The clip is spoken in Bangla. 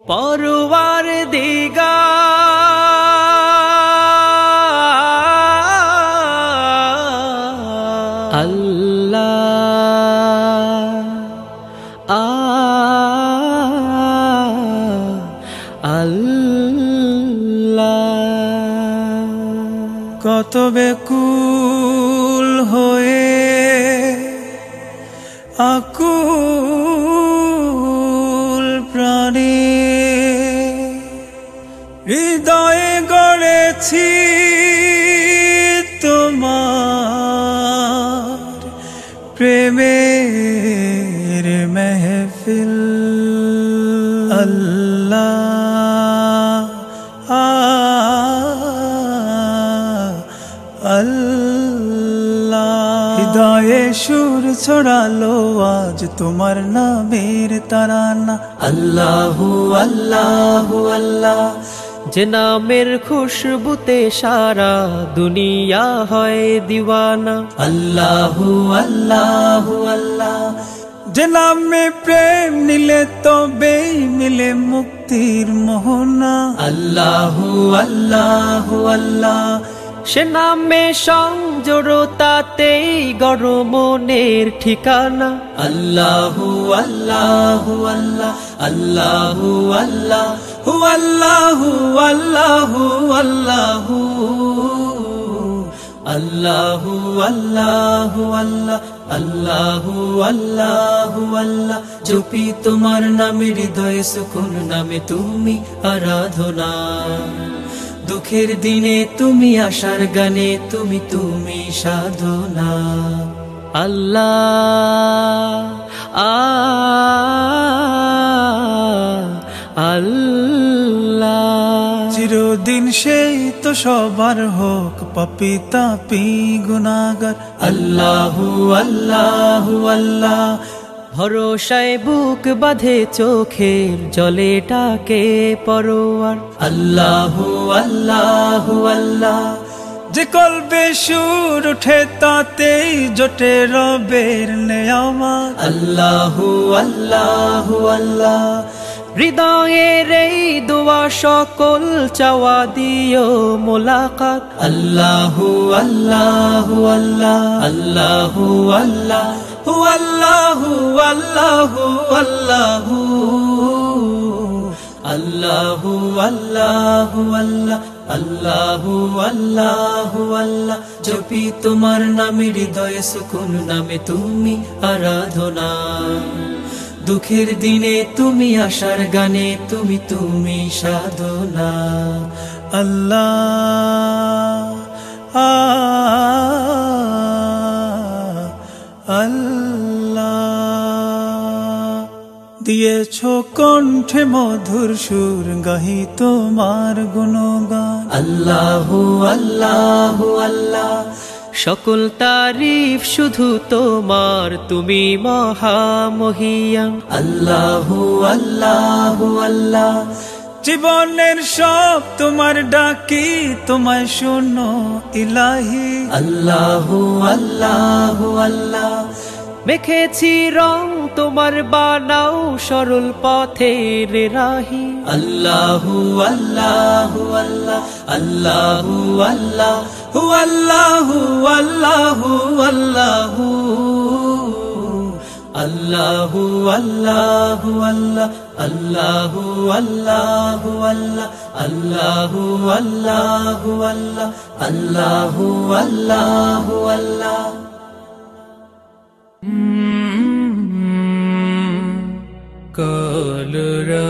পরওয়ার দিগা আল্লাহ আল্লাহ। কত বেকুল হয়ে আকুল হৃদয়ে গড়েছি তোমার প্রেমের মেহফিল। আল্লাহ আল্লাহ। হৃদয়ে সুর ছড়ালো আজ তোমার নামের তারানা। আল্লাহু আল্লাহু, আল্লাহ। যে নামের খুশবুতে সারা দুনিয়া হয় দিওয়ানা। আল্লাহু আল্লাহ আল্লাহ। যে নামে প্রেম নিলে তবেই মিলে মুক্তির মোহনা। আল্লাহু আল্লাহু আল্লাহ। সে নামে সংজড়তাতেই গরমনের ঠিকানা। আল্লাহু আল্লাহু আল্লাহ আল্লাহু আল্লাহ, হু আল্লাহু আল্লাহু আল্লাহু। আল্লাহু আল্লাহু আল্লাহ, আল্লাহু আল্লাহু আল্লাহ। চুপি তোমার নামে হৃদয়ে, সুকুন নামে তুমি আরাধনা। দুঃখের দিনে তুমি আশার গানে তুমি তুমি সাধনা। আল্লাহ আল্লাহ। চিরদিন সেই তো সবার হোক পাপি তাপি গুনাগার আল্লাহু আল্লাহু আল্লাহ। ভরসায় বুক বাঁধে চোখের জলেটাকে পরোয়ার আল্লাহু আল্লাহু, আল্লাহ। যে কলবে সুর উঠে তাতেই জোটে রবের নেয়ামা আল্লাহু আল্লাহু, আল্লাহ। হৃদয়ের এই দোয়া, সকল চাওয়া দিও মোলাকাত। আল্লাহু আল্লাহু আল্লাহ আল্লাহু আল্লাহ আল্লাহু আল্লাহু আল্লাহু আল্লাহু আল্লাহু আল্লাহ, আল্লাহু আল্লাহু আল্লাহ। জপি তোমার নামে হৃদয়ে, সুকুন নামে তুমি আরাধনা। দুঃখের দিনে তুমি আশার গানে, তুমি তুমি সাধনা। আল্লাহ দিয়েছ কণ্ঠে মধুর সুর গাহি তোমার গুণগান। আল্লাহু আল্লাহু, আল্লাহ। সকল তারিফ শুধু তোমার, তুমি মহামহিয়াম। আল্লাহু আল্লাহু, আল্লাহ। জীবনের সব তোমার ডাকি, তোমায় শোনো ইলাহি। আল্লাহু আল্লাহু, আল্লাহ। মেখেছি রং, তোমার বানাও সরল পথের রাহি। আল্লাহু আল্লাহু আল্লাহ আল্লাহু আল্লাহ আল্লাহু আল্লাহ আল্লাহু। আল্লাহু আল্লাহ আল্লাহু আল্লাহু আল্লাহ আল্লাহু আল্লাহু আল্লাহ কলরা